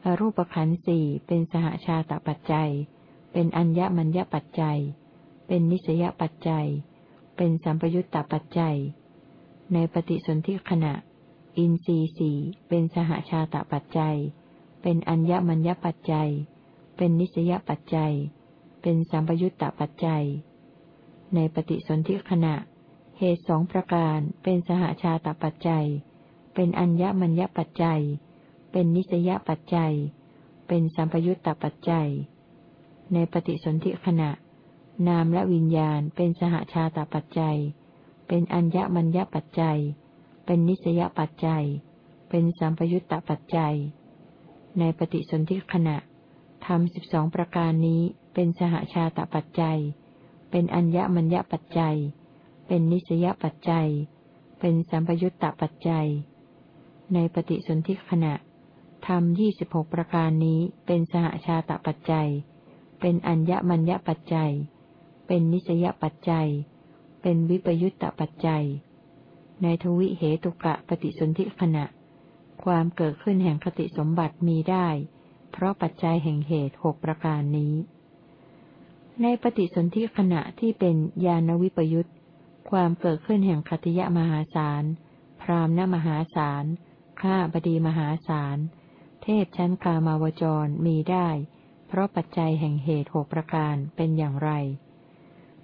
อรูปขันธ์สี่เป็นสหชาตปัจจัย เป็นอัญญมัญญปัจจัย เป็นนิสยปัจจัย เป็นสัมปยุตตปัจจัย ในปฏิสนธิขณะ อินทรีสี่เป็นสหชาตปัจจัย เป็นอัญญมัญญปัจจัย เป็นนิสยปัจจัย เป็นสัมปยุตตปัจจัย ในปฏิสนธิขณะ เหตุสองประการเป็นสหชาตปัจจัย เป็นอัญญมัญญปัจจัย เป็นนิสยปัจจัย เป็นสัมปยุตตปัจจัย ในปฏิสนธิขณะ นามและวิญญาณเป็นสหชาตปัจจัย เป็นอัญญมัญญปัจจัย เป็นนิสยปัจจัย เป็นสัมปยุตตปัจจัย ในปฏิสนธิขณะทำสิบสองประการนี้เป็นสหชาตปัจจัย เป็นอัญญมัญญปัจจัย เป็นนิสยปัจจัย เป็นสัมปยุตตปัจจัย ในปฏิสนธิขณะทำยี่สิบหกประการนี้เป็นสหชาตปัจจัย เป็นอัญญมัญญปัจจัย เป็นนิสยปัจจัย เป็นวิปยุตตปัจจัย ในทวิเหตุกะปฏิสนธิขณะ ความเกิดขึ้นแห่งคติสมบัติมีได้ เพราะปัจจัยแห่งเหตุหกประการนี้ ในปฏิสนธิขณะที่เป็นญาณวิปยุตความเกิดขึ้นแห่งคติยะมหาศาล พรามณมหาศาล ข้าบดีมหาศาล เทพชั้นกามาวจรมีได้ เพราะปัจจัยแห่งเหตุหกประการเป็นอย่างไร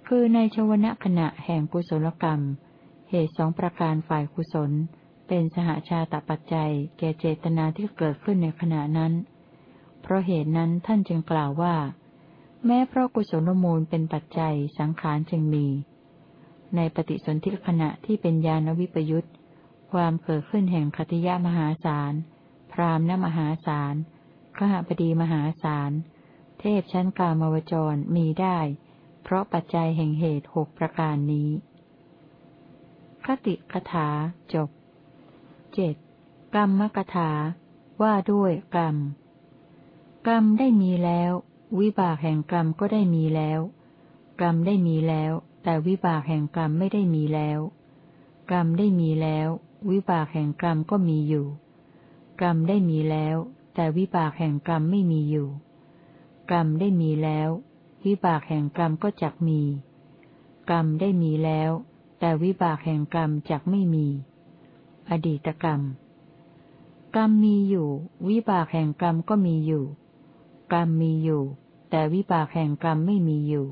คือในชวนะขณะแห่งกุศลกรรม เหตุสองประการฝ่ายกุศล เป็นสหชาตปัจจัย แก่เจตนาที่เกิดขึ้นในขณะนั้น เพราะเหตุนั้นท่านจึงกล่าวว่า แม้เพราะกุศลมูลเป็นปัจจัยสังขารจึงมี ในปฏิสนธิขณะที่เป็นญาณวิปยุตความเกิดขึ้นแห่งคติยะมหาศาล พรามณมหาศาลขหบดีมหาศาล เทพชั้นกามวจรมีได้ เพราะปัจจัยแห่งเหตุหกประการนี้ คติคถาจบเจ็ดกรรมกถา ว่าด้วยกรรม กรรมได้มีแล้ว วิบากแห่งกรรมก็ได้มีแล้ว กรรมได้มีแล้ว แต่วิบากแห่งกรรมไม่ได้มีแล้ว กรรมได้มีแล้ว วิบากแห่งกรรมก็มีอยู่ กรรมได้มีแล้ว แต่วิบากแห่งกรรมไม่มีอยู่ กรรมได้มีแล้ว วิบากแห่งกรรมก็จักมี กรรมได้มีแล้ว แต่วิบากแห่งกรรมจักไม่มี อดีตกรรม กรรมมีอยู่ วิบากแห่งกรรมก็มีอยู่ กรรมมีอยู่ แต่วิบากแห่งกรรมไม่มีอยู่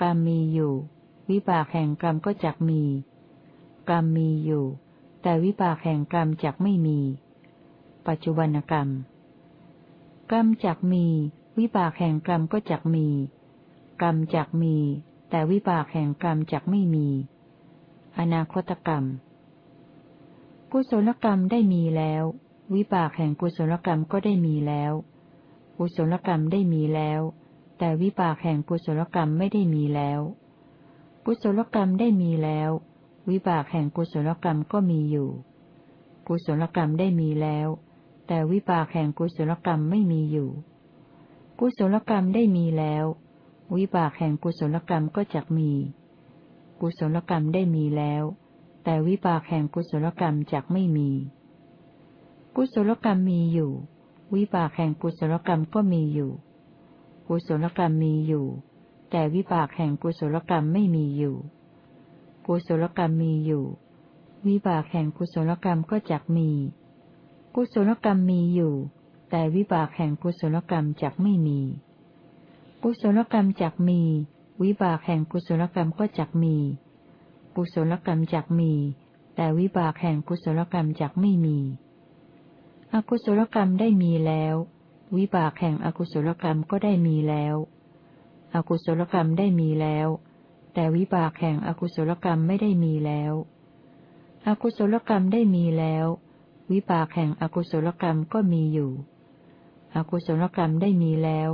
กรรมมีอยู่ วิบากแห่งกรรมก็จักมี กรรมมีอยู่ แต่วิบากแห่งกรรมจักไม่มี ปัจจุบันกรรม กรรมจักมี วิบากแห่งกรรมก็จักมี กรรมจักมี แต่วิบากแห่งกรรมจักไม่มี อนาคตกรรม กุศลกรรมได้มีแล้ว วิบากแห่งกุศลกรรมก็ได้มีแล้ว กุศลกรรมได้มีแล้ว แต่วิบากแห่งกุศลกรรมไม่ได้มีแล้ว กุศลกรรมได้มีแล้ว วิบากแห่งกุศลกรรมก็มีอยู่ กุศลกรรมได้มีแล้ว แต่วิบากแห่งกุศลกรรมไม่มีอยู่ กุศลกรรมได้มีแล้ว วิบากแห่งกุศลกรรมก็จักมี กุศลกรรมได้มีแล้ว แต่วิบากแห่งกุศลกรรมจักไม่มี กุศลกรรมมีอยู่ วิบากแห่งกุศลกรรมก็มีอยู่ กุศลกรรมมีอยู่ แต่วิบากแห่งกุศลกรรมไม่มีอยู่ กุศลกรรมมีอยู่ วิบากแห่งกุศลกรรมก็จักมี กุศลกรรมมีอยู่ แต่วิบากแห่งกุศลกรรมจักไม่มี กุศลกรรมจักมี วิบากแห่งกุศลกรรมก็จักมี กุศลกรรมจักมี แต่วิบากแห่งกุศลกรรมจักไม่มี อกุศลกรรมได้มีแล้ว วิบากแห่งอกุศลกรรมก็ได้มีแล้ว อกุศลกรรมได้มีแล้ว แต่วิบากแห่งอกุศลกรรมไม่ได้มีแล้ว อกุศลกรรมได้มีแล้ว วิบากแห่งอกุศลกรรมก็มีอยู่ อกุศลกรรมได้มีแล้ว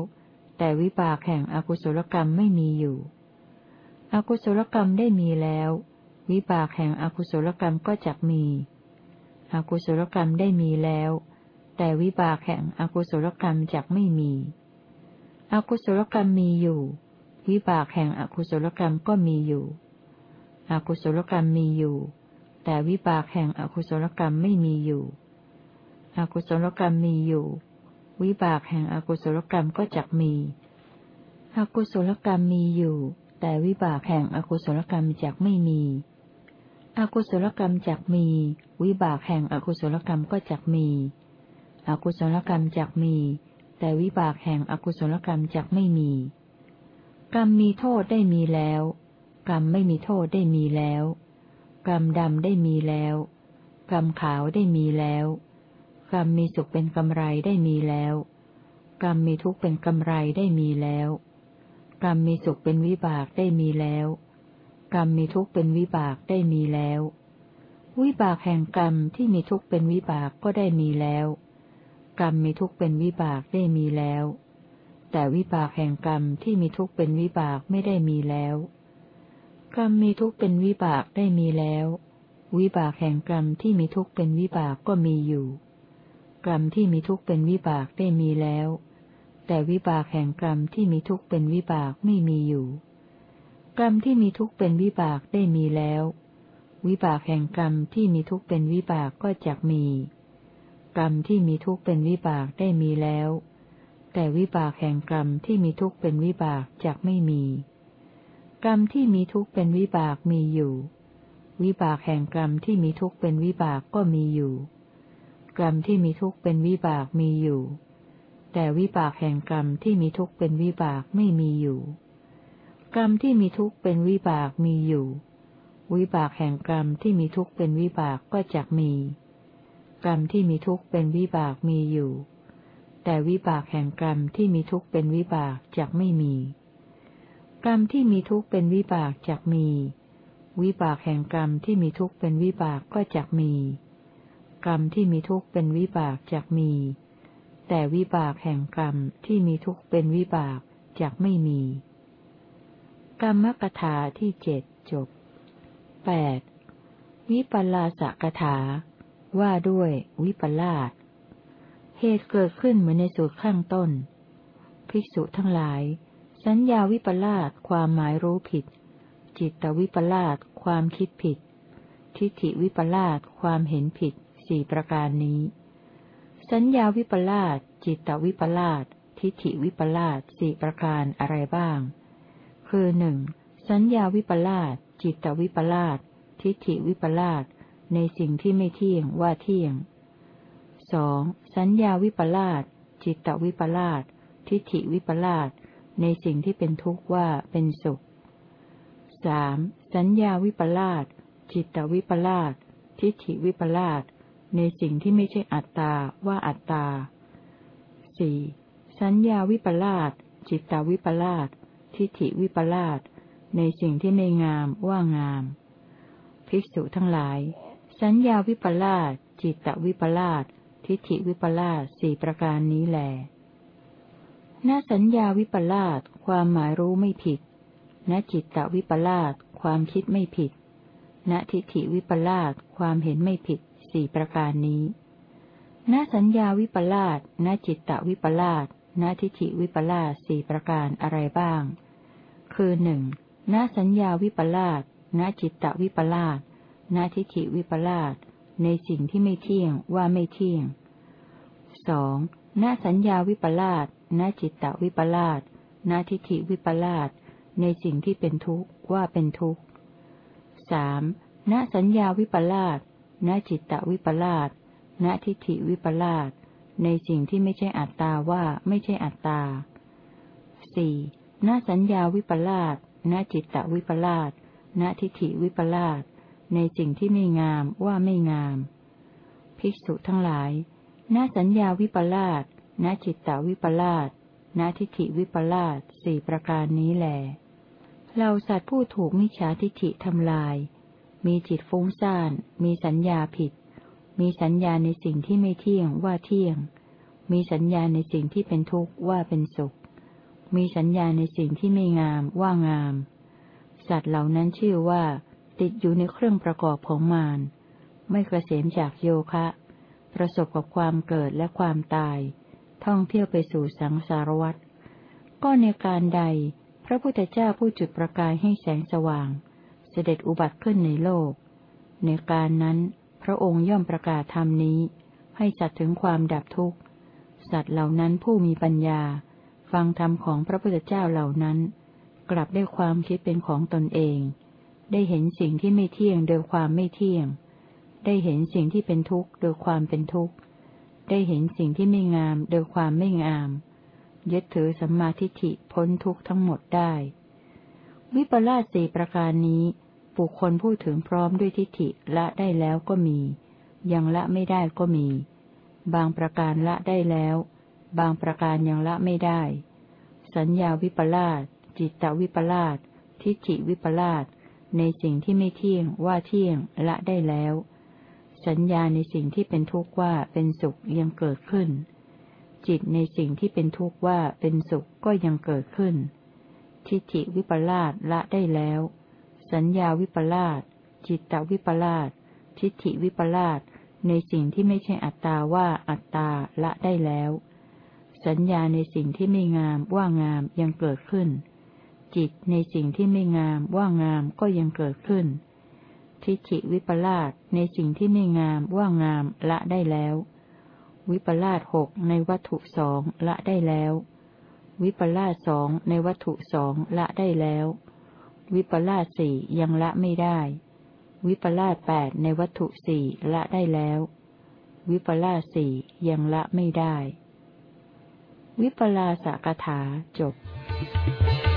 แต่วิบากแห่งอกุศลกรรมไม่มีอยู่ อกุศลกรรมได้มีแล้ว วิบากแห่งอกุศลกรรมก็จักมี อกุศลกรรมได้มีแล้ว แต่วิบากแห่งอกุศลกรรมจักไม่มี อกุศลกรรมมีอยู่ วิบากแห่งอกุศลกรรมก็มีอยู่ อกุศลกรรมมีอยู่ แต่วิบากแห่งอกุศลกรรมไม่มีอยู่ อกุศลกรรมมีอยู่ วิบากแห่งอกุศลกรรมก็จักมี อกุศลกรรมมีอยู่ แต่วิบากแห่งอกุศลกรรมจักไม่มี อกุศลกรรมจักมี วิบากแห่งอกุศลกรรมก็จักมี อกุศลกรรมจักมี แต่วิบากแห่งอกุศลกรรมจักไม่มี กรรมมีโทษได้มีแล้ว กรรมไม่มีโทษได้มีแล้ว กรรมดำได้มีแล้ว กรรมขาวได้มีแล้วก รรมมีสุขเป็นกำไรได้มีแล้ว กรรมมีทุกข์เป็นกำไรได้มีแล้ว กรรมมีสุขเป็นวิบากได้มีแล้ว กรรมมีทุกข์เป็นวิบากได้มีแล้ว วิบากแห่งกรรมที่มีทุกข์เป็นวิบากก็ได้มีแล้ว กรรมมีทุกข์เป็นวิบากได้มีแล้ว แต่วิบากแห่งกรรมที่มีทุกข์เป็นวิบากไม่ได้มีแล้ว กรรมมีทุกข์เป็นวิบากได้มีแล้ว วิบากแห่งกรรมที่มีทุกข์เป็นวิบากก็มีอยู่ กรรมที่มีทุกข์เป็นวิบากได้มีแล้ว แต่วิบากแห่งกรรมที่มีทุกข์เป็นวิบากไม่มีอยู่ กรรมที่มีทุกข์เป็นวิบากได้มีแล้ว วิบากแห่งกรรมที่มีทุกข์เป็นวิบากก็จักมี กรรมที่มีทุกข์เป็นวิบากได้มีแล้ว แต่วิบากแห่งกรรมที่มีทุกข์เป็นวิบากจักไม่มี กรรมที่มีทุกข์เป็นวิบากมีอยู่ วิบากแห่งกรรมที่มีทุกข์เป็นวิบากก็มีอยู่ กรรมที่มีทุกข์เป็นวิบากมีอยู่ แต่วิบากแห่งกรรมที่มีทุกข์เป็นวิบากไม่มีอยู่ กรรมที่มีทุกข์เป็นวิบากมีอยู่ วิบากแห่งกรรมที่มีทุกข์เป็นวิบากก็จักมี กรรมที่มีทุกข์เป็นวิบากมีอยู่ แต่วิบากแห่งกรรมที่มีทุกข์เป็นวิบากจักไม่มี กรรมที่มีทุกข์เป็นวิบากจักมี วิบากแห่งกรรมที่มีทุกข์เป็นวิบากก็จักมีก กรรมที่มีทุกข์เป็นวิบากจักมี แต่วิบากแห่งกรรมที่มีทุกข์เป็นวิบากจกไม่มี กรรมกถาที่เจ็ดจบแปดวิปลาสกถา ว่าด้วย วิปลาสเหตุเกิดขึ้นเหมือนในสูตรข้างต้น ภิกษุทั้งหลาย สัญญาวิปลาสความหมายรู้ผิด จิตตวิปลาสความคิดผิด ทิฏฐิวิปลาสความเห็นผิด สี่ประการนี้ สัญญาวิปลาสจิตตวิปลาสทิฏฐิวิปลาสสี่ประการอะไรบ้าง คือหนึ่งสัญญาวิปลาสจิตตวิปลาสทิฏฐิวิปลาสในสิ่งที่ไม่เที่ยงว่าเที่ยงสองสัญญาวิปลาสจิตตวิปลาสทิฏฐิวิปลาสในสิ่งที่เป็นทุกข์ว่าเป็นสุขสามสัญญาวิปลาสจิตตวิปลาสทิฏฐิวิปลาส ในสิ่งที่ไม่ใช่อัตตาว่าอัตตาสี่สัญญาวิปลาสจิตตวิปลาสทิฏฐิวิปลาสในสิ่งที่ไม่งามว่างาม ภิกษุทั้งหลาย สัญญาวิปลาสจิตตวิปลาสทิฏฐิวิปลาสสี่ประการนี้แหลณสัญญาวิปลาสความหมายรู้ไม่ผิดณจิตตวิปลาสความคิดไม่ผิดณทิฏฐิวิปลาสความเห็นไม่ผิด สี่ประการนี้ณสัญญาวิปลาสณจิตตวิปลาสณทิฏฐิวิปลาสสี่ประการอะไรบ้าง คือหนึ่งณสัญญาวิปลาสณจิตตวิปลาสณทิฏฐิวิปลาสในสิ่งที่ไม่เที่ยงว่าไม่เที่ยงสองณสัญญาวิปลาสณจิตตวิปลาสณทิฏฐิวิปลาสในสิ่งที่เป็นทุกข์ว่าเป็นทุกข์สามณสัญญาวิปลาส ณจิตตวิปลาสณทิฏฐิวิปลาสในสิ่งที่ไม่ใช่อัตตาว่าไม่ใช่อัตตาสี่ณสัญญาวิปลาสณจิตตวิปลาสณทิฏฐิวิปลาสในสิ่งที่ไม่งามว่าไม่งาม ภิกษุทั้งหลาย ณสัญญาวิปลาสณจิตตวิปลาสณทิฏฐิวิปลาสสี่ประการนี้แหลเราสัตว์ผู้ถูกมิจฉาทิฏฐิทำลาย มีจิตฟุ้งซ่าน มีสัญญาผิด มีสัญญาในสิ่งที่ไม่เที่ยงว่าเที่ยง มีสัญญาในสิ่งที่เป็นทุกข์ว่าเป็นสุข มีสัญญาในสิ่งที่ไม่งามว่างาม สัตว์เหล่านั้นชื่อว่า ติดอยู่ในเครื่องประกอบของมารไม่กระเสมจากโยคะ ประสบกับความเกิดและความตาย ท่องเที่ยวไปสู่สังสารวัฏก็ในการใด พระพุทธเจ้าผู้จุดประกายให้แสงสว่าง เสด็จอุบัติขึ้นในโลก ในการนั้น พระองค์ย่อมประกาศธรรมนี้ ให้สัตว์ถึงความดับทุกข์ สัตว์เหล่านั้นผู้มีปัญญา ฟังธรรมของพระพุทธเจ้าเหล่านั้น กลับได้ความคิดเป็นของตนเอง ได้เห็นสิ่งที่ไม่เที่ยงโดยความไม่เที่ยง ได้เห็นสิ่งที่เป็นทุกข์โดยความเป็นทุกข์ ได้เห็นสิ่งที่ไม่งามโดยความไม่งาม ยึดถือสัมมาทิฏฐิพ้นทุกข์ทั้งหมดได้ วิปลาสสี่ประการนี้บุคคลพูดถึงพร้อมด้วยทิฏฐิละได้แล้วก็มี ยังละไม่ได้ก็มี บางประการละได้แล้ว บางประการยังละไม่ได้ สัญญาวิปลาสจิตตวิปลาสทิฏฐิวิปลาสในสิ่งที่ไม่เที่ยงว่าเที่ยงละได้แล้ว สัญญาในสิ่งที่เป็นทุกข์ว่าเป็นสุขยังเกิดขึ้น จิตในสิ่งที่เป็นทุกข์ว่าเป็นสุขก็ยังเกิดขึ้น ทิฏฐิวิปลาสละได้แล้ว สัญญาวิปลาสจิตตวิปลาสทิฏฐิวิปลาสในสิ่งที่ไม่ใช่อัตตาว่าอัตตาละได้แล้ว สัญญาในสิ่งที่ไม่งามว่างามยังเกิดขึ้น จิตในสิ่งที่ไม่งามว่างามก็ยังเกิดขึ้น ทิฏฐิวิปลาสในสิ่งที่ไม่งามว่างามละได้แล้ว วิปลาสหกในวัตถุสองละได้แล้ว วิปลาสสองในวัตถุสองละได้แล้ว วิปลาสสี่ยังละไม่ได้ วิปลาสแปดในวัตถุสี่ละได้แล้ว วิปลาสสี่ยังละไม่ได้ วิปลาสกถาจบ Thank you.